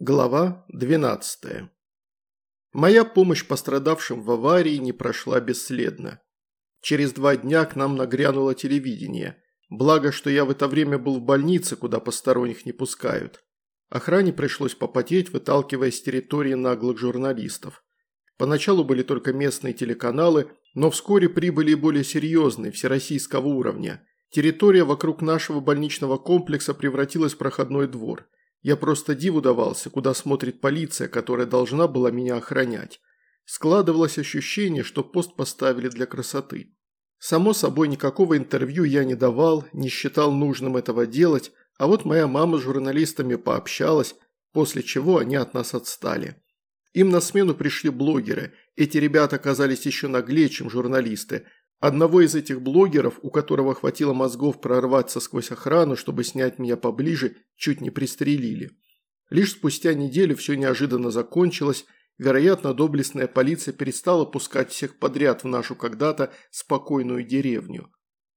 Глава 12. Моя помощь пострадавшим в аварии не прошла бесследно. Через два дня к нам нагрянуло телевидение. Благо, что я в это время был в больнице, куда посторонних не пускают. Охране пришлось попотеть, выталкивая с территории наглых журналистов. Поначалу были только местные телеканалы, но вскоре прибыли и более серьезные, всероссийского уровня. Территория вокруг нашего больничного комплекса превратилась в проходной двор – я просто диву давался, куда смотрит полиция, которая должна была меня охранять. Складывалось ощущение, что пост поставили для красоты. Само собой, никакого интервью я не давал, не считал нужным этого делать, а вот моя мама с журналистами пообщалась, после чего они от нас отстали. Им на смену пришли блогеры, эти ребята оказались еще наглее, чем журналисты, Одного из этих блогеров, у которого хватило мозгов прорваться сквозь охрану, чтобы снять меня поближе, чуть не пристрелили. Лишь спустя неделю все неожиданно закончилось, вероятно, доблестная полиция перестала пускать всех подряд в нашу когда-то спокойную деревню.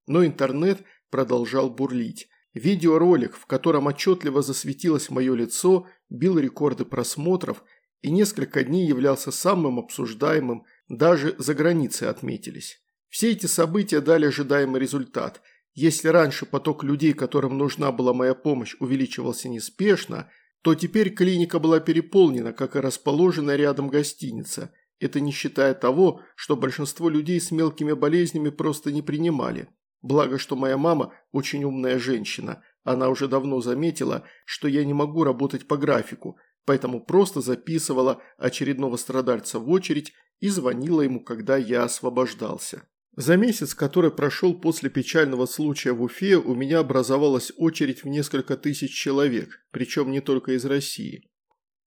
Но интернет продолжал бурлить. Видеоролик, в котором отчетливо засветилось мое лицо, бил рекорды просмотров и несколько дней являлся самым обсуждаемым, даже за границей отметились. Все эти события дали ожидаемый результат. Если раньше поток людей, которым нужна была моя помощь, увеличивался неспешно, то теперь клиника была переполнена, как и расположенная рядом гостиница. Это не считая того, что большинство людей с мелкими болезнями просто не принимали. Благо, что моя мама очень умная женщина. Она уже давно заметила, что я не могу работать по графику, поэтому просто записывала очередного страдальца в очередь и звонила ему, когда я освобождался. За месяц, который прошел после печального случая в Уфе, у меня образовалась очередь в несколько тысяч человек, причем не только из России.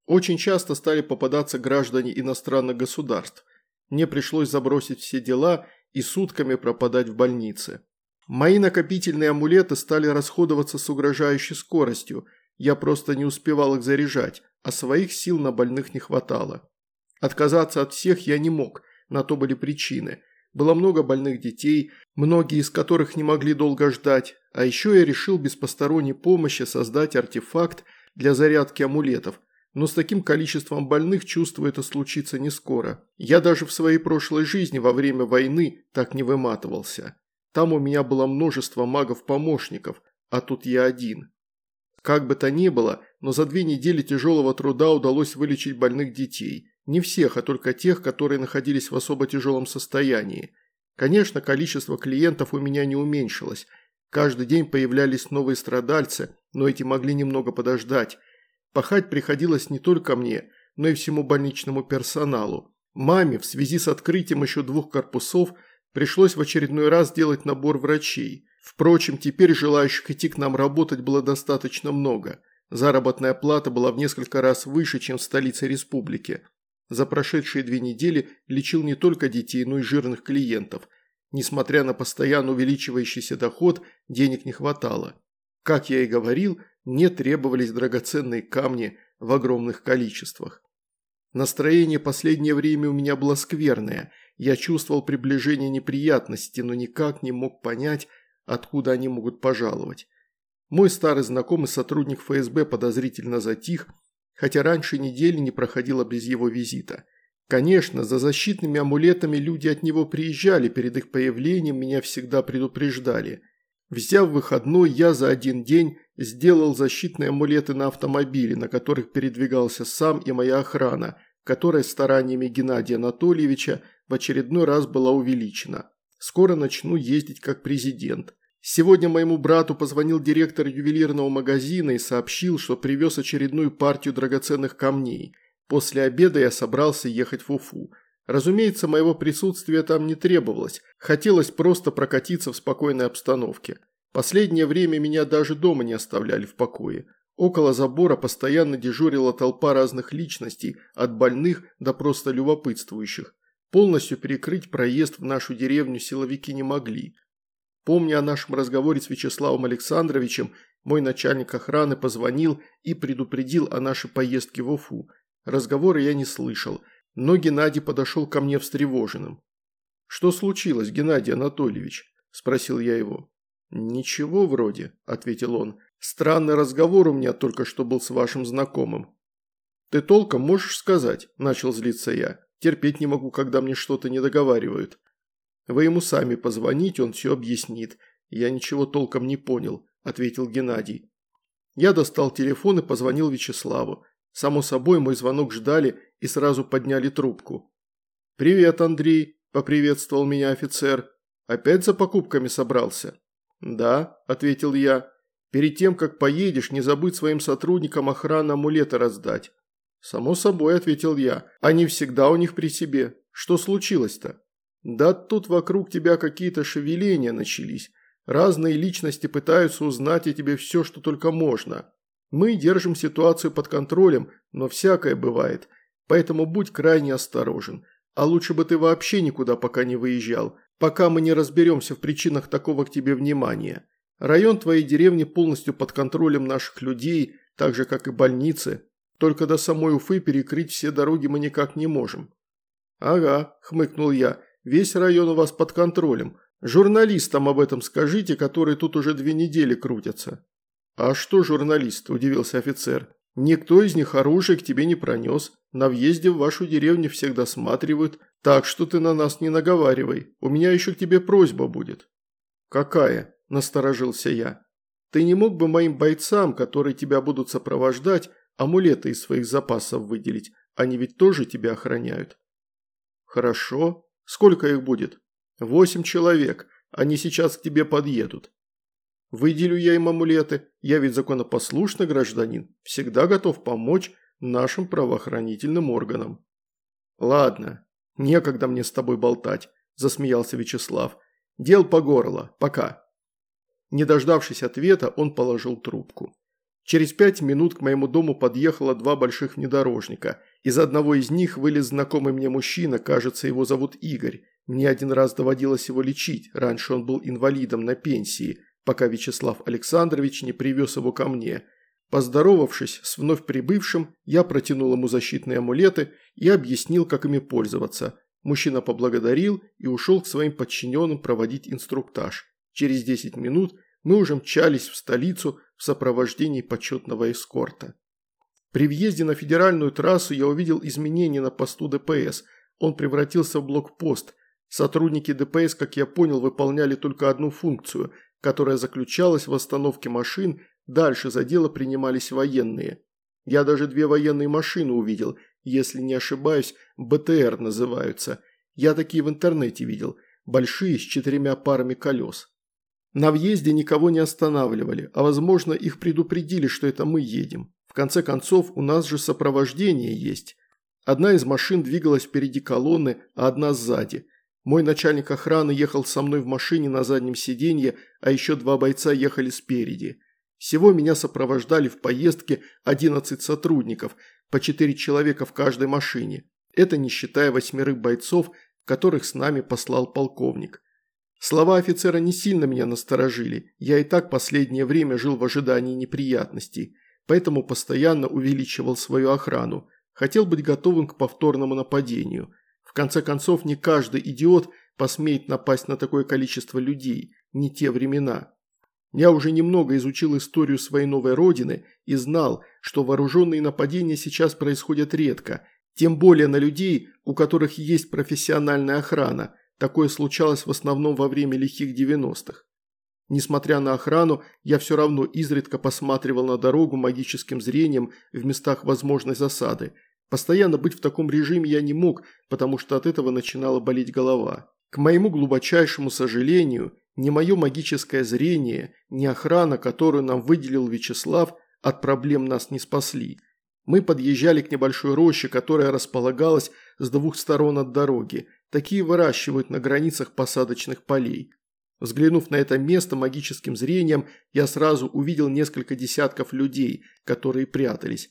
Очень часто стали попадаться граждане иностранных государств. Мне пришлось забросить все дела и сутками пропадать в больнице. Мои накопительные амулеты стали расходоваться с угрожающей скоростью, я просто не успевал их заряжать, а своих сил на больных не хватало. Отказаться от всех я не мог, на то были причины – было много больных детей, многие из которых не могли долго ждать, а еще я решил без посторонней помощи создать артефакт для зарядки амулетов, но с таким количеством больных чувствую это случится не скоро. Я даже в своей прошлой жизни во время войны так не выматывался. Там у меня было множество магов-помощников, а тут я один. Как бы то ни было, но за две недели тяжелого труда удалось вылечить больных детей. Не всех, а только тех, которые находились в особо тяжелом состоянии. Конечно, количество клиентов у меня не уменьшилось. Каждый день появлялись новые страдальцы, но эти могли немного подождать. Пахать приходилось не только мне, но и всему больничному персоналу. Маме в связи с открытием еще двух корпусов пришлось в очередной раз делать набор врачей. Впрочем, теперь желающих идти к нам работать было достаточно много. Заработная плата была в несколько раз выше, чем в столице республики. За прошедшие две недели лечил не только детей, но и жирных клиентов. Несмотря на постоянно увеличивающийся доход, денег не хватало. Как я и говорил, мне требовались драгоценные камни в огромных количествах. Настроение последнее время у меня было скверное. Я чувствовал приближение неприятности, но никак не мог понять, откуда они могут пожаловать. Мой старый знакомый сотрудник ФСБ подозрительно затих, хотя раньше недели не проходило без его визита. Конечно, за защитными амулетами люди от него приезжали, перед их появлением меня всегда предупреждали. Взяв выходной, я за один день сделал защитные амулеты на автомобиле, на которых передвигался сам и моя охрана, которая стараниями Геннадия Анатольевича в очередной раз была увеличена. Скоро начну ездить как президент. Сегодня моему брату позвонил директор ювелирного магазина и сообщил, что привез очередную партию драгоценных камней. После обеда я собрался ехать в Уфу. Разумеется, моего присутствия там не требовалось, хотелось просто прокатиться в спокойной обстановке. Последнее время меня даже дома не оставляли в покое. Около забора постоянно дежурила толпа разных личностей, от больных до просто любопытствующих. Полностью перекрыть проезд в нашу деревню силовики не могли. Помня о нашем разговоре с Вячеславом Александровичем, мой начальник охраны позвонил и предупредил о нашей поездке в Уфу. Разговора я не слышал, но Геннадий подошел ко мне встревоженным. «Что случилось, Геннадий Анатольевич?» – спросил я его. «Ничего вроде», – ответил он. «Странный разговор у меня только что был с вашим знакомым». «Ты толком можешь сказать?» – начал злиться я. «Терпеть не могу, когда мне что-то не договаривают. Вы ему сами позвоните, он все объяснит. Я ничего толком не понял», – ответил Геннадий. Я достал телефон и позвонил Вячеславу. Само собой, мой звонок ждали и сразу подняли трубку. «Привет, Андрей», – поприветствовал меня офицер. «Опять за покупками собрался?» «Да», – ответил я. «Перед тем, как поедешь, не забудь своим сотрудникам охраны амулеты раздать». «Само собой», – ответил я. «Они всегда у них при себе. Что случилось-то?» «Да тут вокруг тебя какие-то шевеления начались. Разные личности пытаются узнать о тебе все, что только можно. Мы держим ситуацию под контролем, но всякое бывает, поэтому будь крайне осторожен. А лучше бы ты вообще никуда пока не выезжал, пока мы не разберемся в причинах такого к тебе внимания. Район твоей деревни полностью под контролем наших людей, так же как и больницы. Только до самой Уфы перекрыть все дороги мы никак не можем». «Ага», – хмыкнул я, – «весь район у вас под контролем. Журналистам об этом скажите, которые тут уже две недели крутятся». «А что журналист?» – удивился офицер. «Никто из них оружие к тебе не пронес. На въезде в вашу деревню всех досматривают, так что ты на нас не наговаривай. У меня еще к тебе просьба будет». «Какая?» – насторожился я. «Ты не мог бы моим бойцам, которые тебя будут сопровождать, амулеты из своих запасов выделить? Они ведь тоже тебя охраняют». «Хорошо. Сколько их будет?» «Восемь человек. Они сейчас к тебе подъедут. Выделю я им амулеты, я ведь законопослушный гражданин, всегда готов помочь нашим правоохранительным органам». «Ладно, некогда мне с тобой болтать», – засмеялся Вячеслав. «Дел по горло, пока». Не дождавшись ответа, он положил трубку. Через пять минут к моему дому подъехало два больших внедорожника. Из одного из них вылез знакомый мне мужчина, кажется, его зовут Игорь. Мне один раз доводилось его лечить, раньше он был инвалидом на пенсии – пока Вячеслав Александрович не привез его ко мне. Поздоровавшись с вновь прибывшим, я протянул ему защитные амулеты и объяснил, как ими пользоваться. Мужчина поблагодарил и ушел к своим подчиненным проводить инструктаж. Через 10 минут мы уже мчались в столицу в сопровождении почетного эскорта. При въезде на федеральную трассу я увидел изменения на посту ДПС. Он превратился в блокпост. Сотрудники ДПС, как я понял, выполняли только одну функцию которая заключалась в остановке машин, дальше за дело принимались военные. Я даже две военные машины увидел, если не ошибаюсь, БТР называются. Я такие в интернете видел, большие с четырьмя парами колес. На въезде никого не останавливали, а возможно их предупредили, что это мы едем. В конце концов, у нас же сопровождение есть. Одна из машин двигалась впереди колонны, а одна сзади. Мой начальник охраны ехал со мной в машине на заднем сиденье, а еще два бойца ехали спереди. Всего меня сопровождали в поездке 11 сотрудников, по 4 человека в каждой машине. Это не считая восьмерых бойцов, которых с нами послал полковник. Слова офицера не сильно меня насторожили, я и так последнее время жил в ожидании неприятностей, поэтому постоянно увеличивал свою охрану, хотел быть готовым к повторному нападению – в конце концов, не каждый идиот посмеет напасть на такое количество людей, не те времена. Я уже немного изучил историю своей новой родины и знал, что вооруженные нападения сейчас происходят редко, тем более на людей, у которых есть профессиональная охрана. Такое случалось в основном во время лихих 90-х. Несмотря на охрану, я все равно изредка посматривал на дорогу магическим зрением в местах возможной засады – Постоянно быть в таком режиме я не мог, потому что от этого начинала болеть голова. К моему глубочайшему сожалению, ни мое магическое зрение, ни охрана, которую нам выделил Вячеслав, от проблем нас не спасли. Мы подъезжали к небольшой роще, которая располагалась с двух сторон от дороги. Такие выращивают на границах посадочных полей. Взглянув на это место магическим зрением, я сразу увидел несколько десятков людей, которые прятались.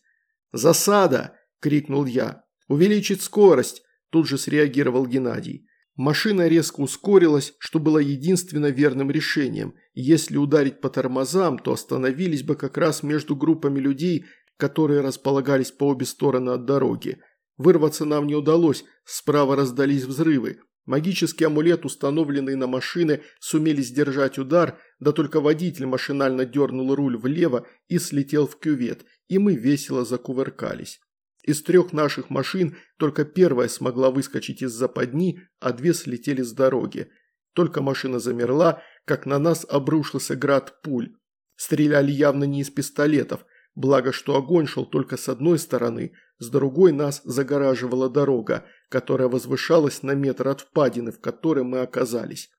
«Засада!» – крикнул я. «Увеличить скорость!» – тут же среагировал Геннадий. Машина резко ускорилась, что было единственно верным решением. Если ударить по тормозам, то остановились бы как раз между группами людей, которые располагались по обе стороны от дороги. Вырваться нам не удалось, справа раздались взрывы. Магический амулет, установленный на машины, сумели сдержать удар, да только водитель машинально дернул руль влево и слетел в кювет, и мы весело закувыркались. Из трех наших машин только первая смогла выскочить из западни, а две слетели с дороги. Только машина замерла, как на нас обрушился град пуль. Стреляли явно не из пистолетов, благо что огонь шел только с одной стороны, с другой нас загораживала дорога, которая возвышалась на метр от впадины, в которой мы оказались.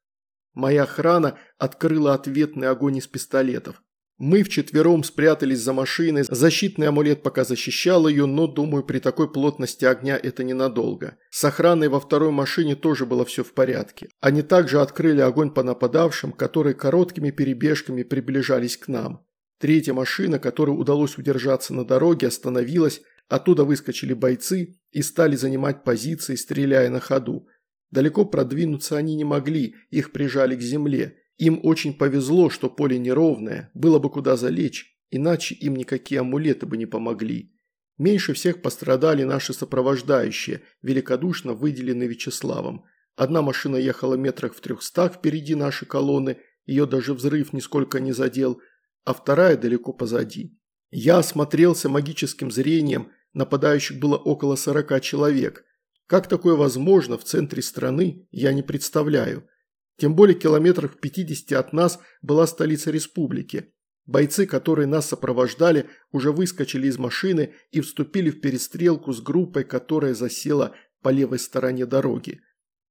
Моя охрана открыла ответный огонь из пистолетов. Мы вчетвером спрятались за машиной, защитный амулет пока защищал ее, но, думаю, при такой плотности огня это ненадолго. С охраной во второй машине тоже было все в порядке. Они также открыли огонь по нападавшим, которые короткими перебежками приближались к нам. Третья машина, которой удалось удержаться на дороге, остановилась, оттуда выскочили бойцы и стали занимать позиции, стреляя на ходу. Далеко продвинуться они не могли, их прижали к земле. Им очень повезло, что поле неровное, было бы куда залечь, иначе им никакие амулеты бы не помогли. Меньше всех пострадали наши сопровождающие, великодушно выделенные Вячеславом. Одна машина ехала метрах в трехстах впереди нашей колонны, ее даже взрыв нисколько не задел, а вторая далеко позади. Я осмотрелся магическим зрением, нападающих было около сорока человек. Как такое возможно в центре страны, я не представляю. Тем более километрах в 50 от нас была столица республики. Бойцы, которые нас сопровождали, уже выскочили из машины и вступили в перестрелку с группой, которая засела по левой стороне дороги.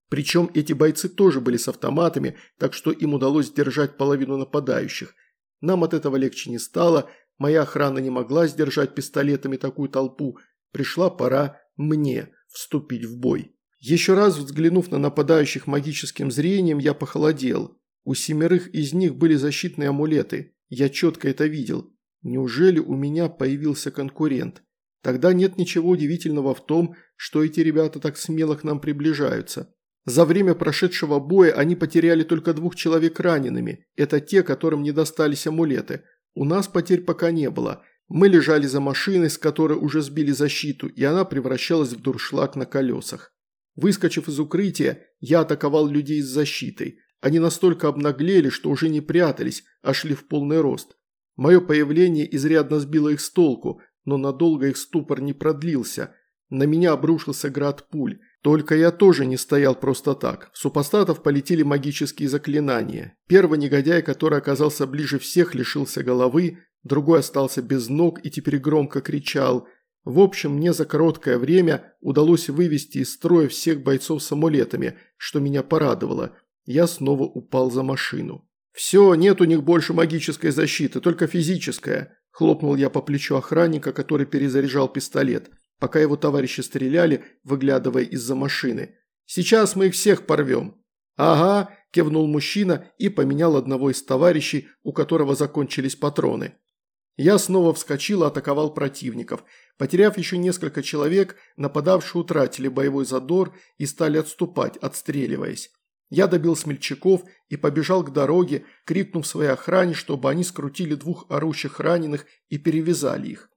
Причем эти бойцы тоже были с автоматами, так что им удалось сдержать половину нападающих. Нам от этого легче не стало, моя охрана не могла сдержать пистолетами такую толпу, пришла пора мне вступить в бой. Еще раз взглянув на нападающих магическим зрением, я похолодел. У семерых из них были защитные амулеты. Я четко это видел. Неужели у меня появился конкурент? Тогда нет ничего удивительного в том, что эти ребята так смело к нам приближаются. За время прошедшего боя они потеряли только двух человек ранеными. Это те, которым не достались амулеты. У нас потерь пока не было. Мы лежали за машиной, с которой уже сбили защиту, и она превращалась в дуршлаг на колесах. Выскочив из укрытия, я атаковал людей с защитой. Они настолько обнаглели, что уже не прятались, а шли в полный рост. Мое появление изрядно сбило их с толку, но надолго их ступор не продлился. На меня обрушился град пуль. Только я тоже не стоял просто так. В супостатов полетели магические заклинания. Первый негодяй, который оказался ближе всех, лишился головы, другой остался без ног и теперь громко кричал – в общем, мне за короткое время удалось вывести из строя всех бойцов с амулетами, что меня порадовало. Я снова упал за машину. «Все, нет у них больше магической защиты, только физическая», – хлопнул я по плечу охранника, который перезаряжал пистолет, пока его товарищи стреляли, выглядывая из-за машины. «Сейчас мы их всех порвем». «Ага», – кивнул мужчина и поменял одного из товарищей, у которого закончились патроны. Я снова вскочил и атаковал противников. Потеряв еще несколько человек, нападавшие утратили боевой задор и стали отступать, отстреливаясь. Я добил смельчаков и побежал к дороге, крикнув своей охране, чтобы они скрутили двух орущих раненых и перевязали их.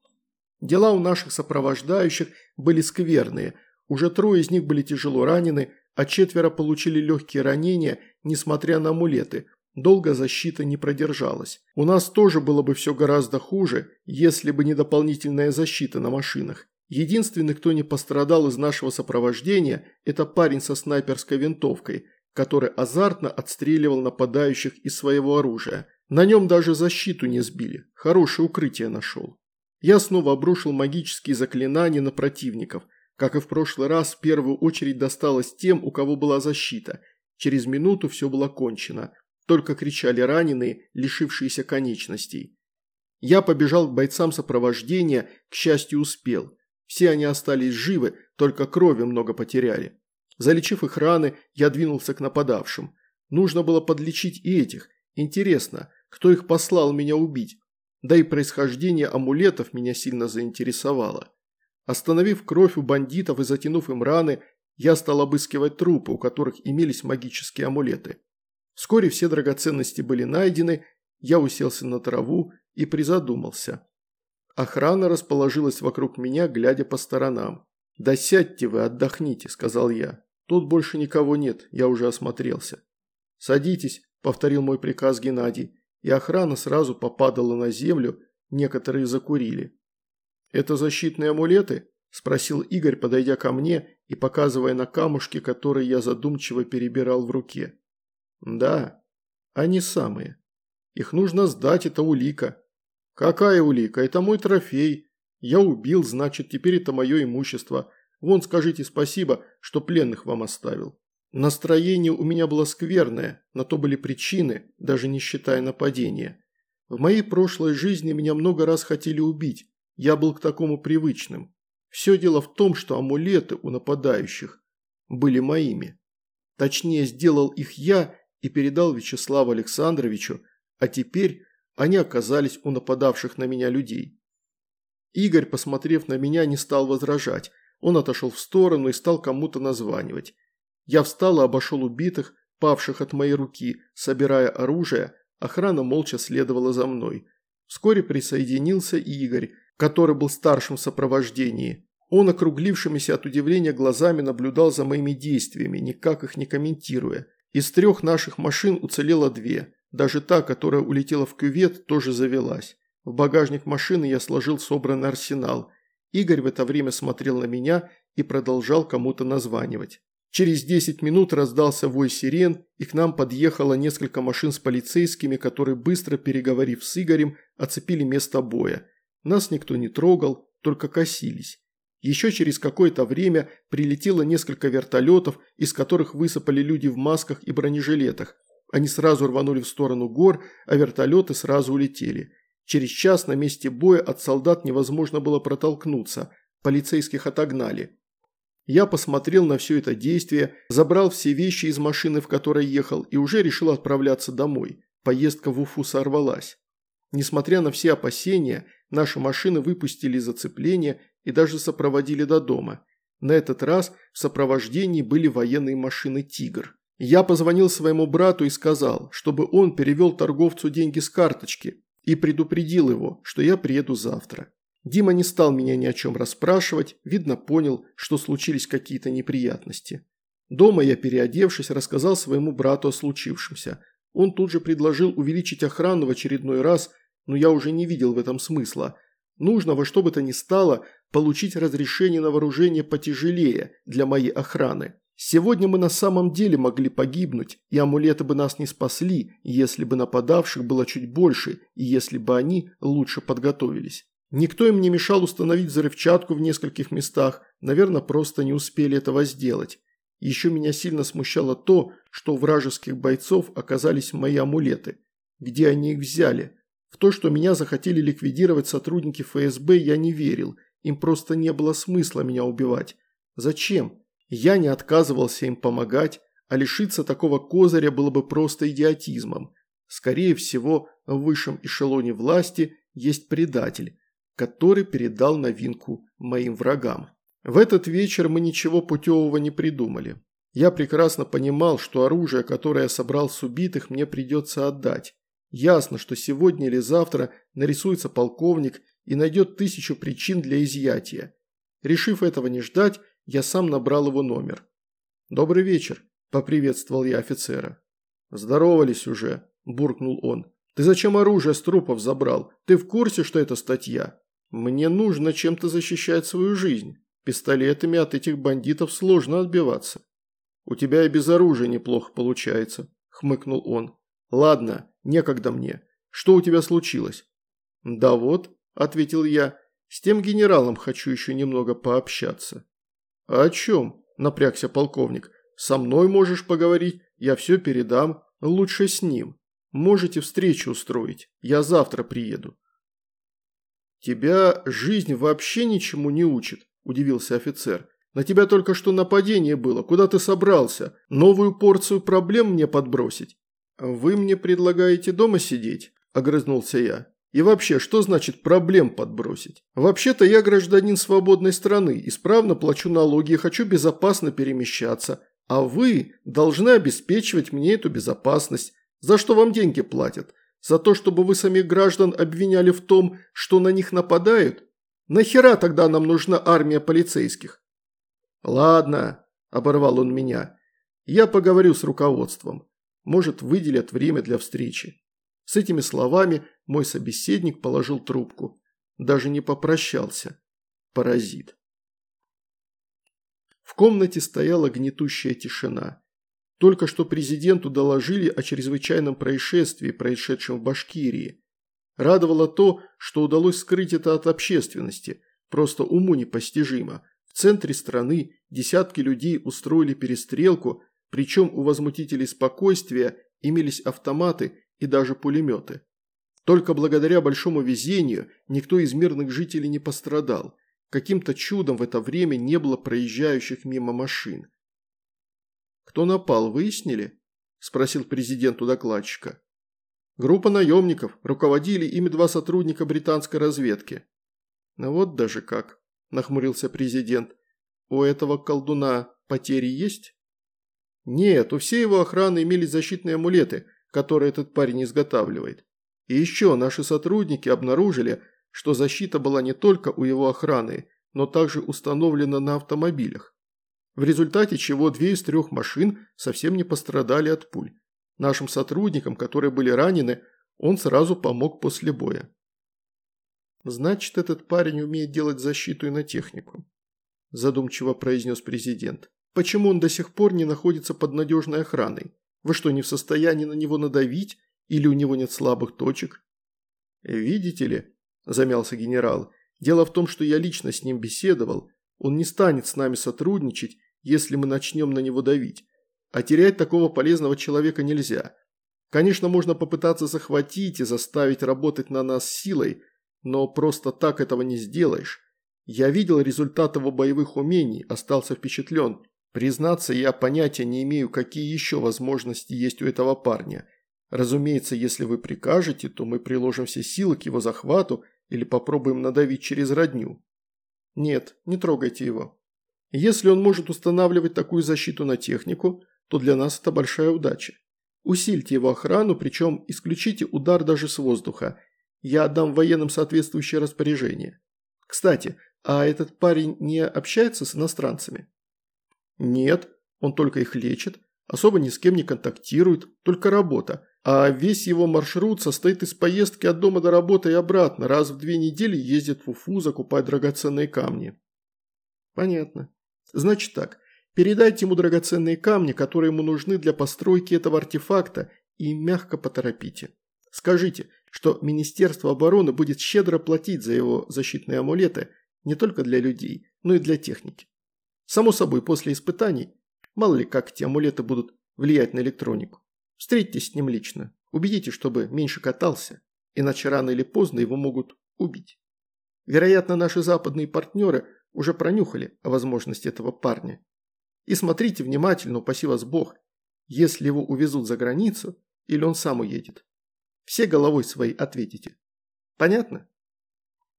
Дела у наших сопровождающих были скверные. Уже трое из них были тяжело ранены, а четверо получили легкие ранения, несмотря на амулеты – Долго защита не продержалась. У нас тоже было бы все гораздо хуже, если бы не дополнительная защита на машинах. Единственный, кто не пострадал из нашего сопровождения, это парень со снайперской винтовкой, который азартно отстреливал нападающих из своего оружия. На нем даже защиту не сбили, хорошее укрытие нашел. Я снова обрушил магические заклинания на противников. Как и в прошлый раз, в первую очередь досталось тем, у кого была защита. Через минуту все было кончено. Только кричали раненые, лишившиеся конечностей. Я побежал к бойцам сопровождения, к счастью успел. Все они остались живы, только крови много потеряли. Залечив их раны, я двинулся к нападавшим. Нужно было подлечить и этих. Интересно, кто их послал меня убить? Да и происхождение амулетов меня сильно заинтересовало. Остановив кровь у бандитов и затянув им раны, я стал обыскивать трупы, у которых имелись магические амулеты. Вскоре все драгоценности были найдены, я уселся на траву и призадумался. Охрана расположилась вокруг меня, глядя по сторонам. «Да сядьте вы, отдохните», – сказал я. «Тут больше никого нет, я уже осмотрелся». «Садитесь», – повторил мой приказ Геннадий, и охрана сразу попадала на землю, некоторые закурили. «Это защитные амулеты?» –– спросил Игорь, подойдя ко мне и показывая на камушки, которые я задумчиво перебирал в руке. «Да, они самые. Их нужно сдать, это улика». «Какая улика? Это мой трофей. Я убил, значит, теперь это мое имущество. Вон скажите спасибо, что пленных вам оставил». Настроение у меня было скверное, на то были причины, даже не считая нападения. В моей прошлой жизни меня много раз хотели убить, я был к такому привычным. Все дело в том, что амулеты у нападающих были моими. Точнее, сделал их я и передал Вячеславу Александровичу, а теперь они оказались у нападавших на меня людей. Игорь, посмотрев на меня, не стал возражать. Он отошел в сторону и стал кому-то названивать. Я встал и обошел убитых, павших от моей руки, собирая оружие, охрана молча следовала за мной. Вскоре присоединился Игорь, который был старшим в сопровождении. Он, округлившимися от удивления глазами, наблюдал за моими действиями, никак их не комментируя. Из трех наших машин уцелело две. Даже та, которая улетела в кювет, тоже завелась. В багажник машины я сложил собранный арсенал. Игорь в это время смотрел на меня и продолжал кому-то названивать. Через 10 минут раздался вой сирен, и к нам подъехало несколько машин с полицейскими, которые, быстро переговорив с Игорем, оцепили место боя. Нас никто не трогал, только косились. Еще через какое-то время прилетело несколько вертолетов, из которых высыпали люди в масках и бронежилетах. Они сразу рванули в сторону гор, а вертолеты сразу улетели. Через час на месте боя от солдат невозможно было протолкнуться, полицейских отогнали. Я посмотрел на все это действие, забрал все вещи из машины, в которой ехал, и уже решил отправляться домой. Поездка в Уфу сорвалась. Несмотря на все опасения, наши машины выпустили из зацепления и даже сопроводили до дома. На этот раз в сопровождении были военные машины «Тигр». Я позвонил своему брату и сказал, чтобы он перевел торговцу деньги с карточки и предупредил его, что я приеду завтра. Дима не стал меня ни о чем расспрашивать, видно понял, что случились какие-то неприятности. Дома я, переодевшись, рассказал своему брату о случившемся. Он тут же предложил увеличить охрану в очередной раз, но я уже не видел в этом смысла. Нужно во что бы то ни стало получить разрешение на вооружение потяжелее для моей охраны. Сегодня мы на самом деле могли погибнуть, и амулеты бы нас не спасли, если бы нападавших было чуть больше, и если бы они лучше подготовились. Никто им не мешал установить взрывчатку в нескольких местах, наверное, просто не успели этого сделать. Еще меня сильно смущало то, что у вражеских бойцов оказались мои амулеты. Где они их взяли? В то, что меня захотели ликвидировать сотрудники ФСБ, я не верил. Им просто не было смысла меня убивать. Зачем? Я не отказывался им помогать, а лишиться такого козыря было бы просто идиотизмом. Скорее всего, в высшем эшелоне власти есть предатель который передал новинку моим врагам. В этот вечер мы ничего путевого не придумали. Я прекрасно понимал, что оружие, которое я собрал с убитых, мне придется отдать. Ясно, что сегодня или завтра нарисуется полковник и найдет тысячу причин для изъятия. Решив этого не ждать, я сам набрал его номер. «Добрый вечер», – поприветствовал я офицера. «Здоровались уже», – буркнул он. «Ты зачем оружие с трупов забрал? Ты в курсе, что это статья?» Мне нужно чем-то защищать свою жизнь. Пистолетами от этих бандитов сложно отбиваться. У тебя и без оружия неплохо получается, хмыкнул он. Ладно, некогда мне. Что у тебя случилось? Да вот, ответил я, с тем генералом хочу еще немного пообщаться. А о чем? Напрягся полковник. Со мной можешь поговорить, я все передам, лучше с ним. Можете встречу устроить, я завтра приеду. «Тебя жизнь вообще ничему не учит», – удивился офицер. «На тебя только что нападение было. Куда ты собрался? Новую порцию проблем мне подбросить?» «Вы мне предлагаете дома сидеть?» – огрызнулся я. «И вообще, что значит проблем подбросить? Вообще-то я гражданин свободной страны, исправно плачу налоги и хочу безопасно перемещаться. А вы должны обеспечивать мне эту безопасность. За что вам деньги платят? За то, чтобы вы самих граждан обвиняли в том, что на них нападают? Нахера тогда нам нужна армия полицейских? Ладно, оборвал он меня. Я поговорю с руководством. Может, выделят время для встречи. С этими словами мой собеседник положил трубку. Даже не попрощался. Паразит. В комнате стояла гнетущая тишина. Только что президенту доложили о чрезвычайном происшествии, происшедшем в Башкирии. Радовало то, что удалось скрыть это от общественности, просто уму непостижимо. В центре страны десятки людей устроили перестрелку, причем у возмутителей спокойствия имелись автоматы и даже пулеметы. Только благодаря большому везению никто из мирных жителей не пострадал. Каким-то чудом в это время не было проезжающих мимо машин. «Кто напал, выяснили?» – спросил президент у докладчика. «Группа наемников, руководили ими два сотрудника британской разведки». «Ну вот даже как», – нахмурился президент. «У этого колдуна потери есть?» «Нет, у всей его охраны имелись защитные амулеты, которые этот парень изготавливает. И еще наши сотрудники обнаружили, что защита была не только у его охраны, но также установлена на автомобилях в результате чего две из трех машин совсем не пострадали от пуль. Нашим сотрудникам, которые были ранены, он сразу помог после боя. «Значит, этот парень умеет делать защиту и на технику», – задумчиво произнес президент. «Почему он до сих пор не находится под надежной охраной? Вы что, не в состоянии на него надавить? Или у него нет слабых точек?» «Видите ли», – замялся генерал, – «дело в том, что я лично с ним беседовал, он не станет с нами сотрудничать, если мы начнем на него давить. А терять такого полезного человека нельзя. Конечно, можно попытаться захватить и заставить работать на нас силой, но просто так этого не сделаешь. Я видел результат его боевых умений, остался впечатлен. Признаться, я понятия не имею, какие еще возможности есть у этого парня. Разумеется, если вы прикажете, то мы приложим все силы к его захвату или попробуем надавить через родню. Нет, не трогайте его. Если он может устанавливать такую защиту на технику, то для нас это большая удача. Усильте его охрану, причем исключите удар даже с воздуха. Я отдам военным соответствующее распоряжение. Кстати, а этот парень не общается с иностранцами? Нет, он только их лечит, особо ни с кем не контактирует, только работа. А весь его маршрут состоит из поездки от дома до работы и обратно, раз в две недели ездит в Уфу закупать драгоценные камни. Понятно. Значит так, передайте ему драгоценные камни, которые ему нужны для постройки этого артефакта, и мягко поторопите. Скажите, что Министерство обороны будет щедро платить за его защитные амулеты не только для людей, но и для техники. Само собой, после испытаний, мало ли как эти амулеты будут влиять на электронику. Встретитесь с ним лично, убедите, чтобы меньше катался, иначе рано или поздно его могут убить. Вероятно, наши западные партнеры уже пронюхали о возможности этого парня. И смотрите внимательно, упаси вас Бог, если его увезут за границу или он сам уедет. Все головой своей ответите. Понятно?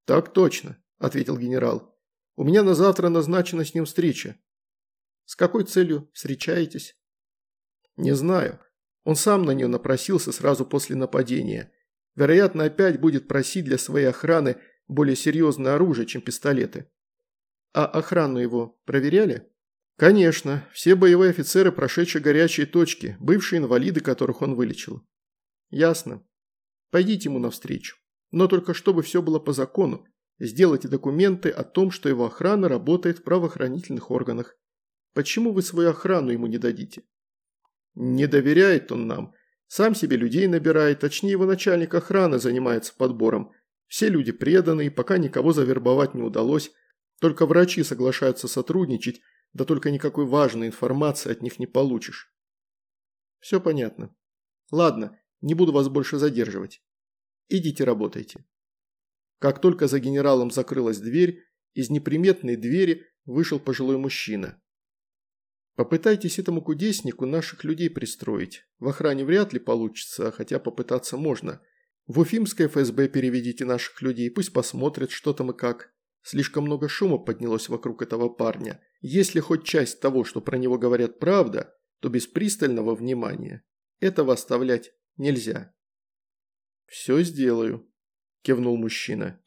Так точно, ответил генерал. У меня на завтра назначена с ним встреча. С какой целью встречаетесь? Не знаю. Он сам на нее напросился сразу после нападения. Вероятно, опять будет просить для своей охраны более серьезное оружие, чем пистолеты. А охрану его проверяли? Конечно, все боевые офицеры, прошедшие горячие точки, бывшие инвалиды, которых он вылечил. Ясно. Пойдите ему навстречу. Но только чтобы все было по закону. Сделайте документы о том, что его охрана работает в правоохранительных органах. Почему вы свою охрану ему не дадите? Не доверяет он нам. Сам себе людей набирает, точнее его начальник охраны занимается подбором. Все люди преданные, пока никого завербовать не удалось. Только врачи соглашаются сотрудничать, да только никакой важной информации от них не получишь. Все понятно. Ладно, не буду вас больше задерживать. Идите работайте. Как только за генералом закрылась дверь, из неприметной двери вышел пожилой мужчина. Попытайтесь этому кудеснику наших людей пристроить. В охране вряд ли получится, хотя попытаться можно. В Уфимское ФСБ переведите наших людей, пусть посмотрят, что там и как. Слишком много шума поднялось вокруг этого парня. Если хоть часть того, что про него говорят, правда, то без пристального внимания этого оставлять нельзя. «Все сделаю», – кивнул мужчина.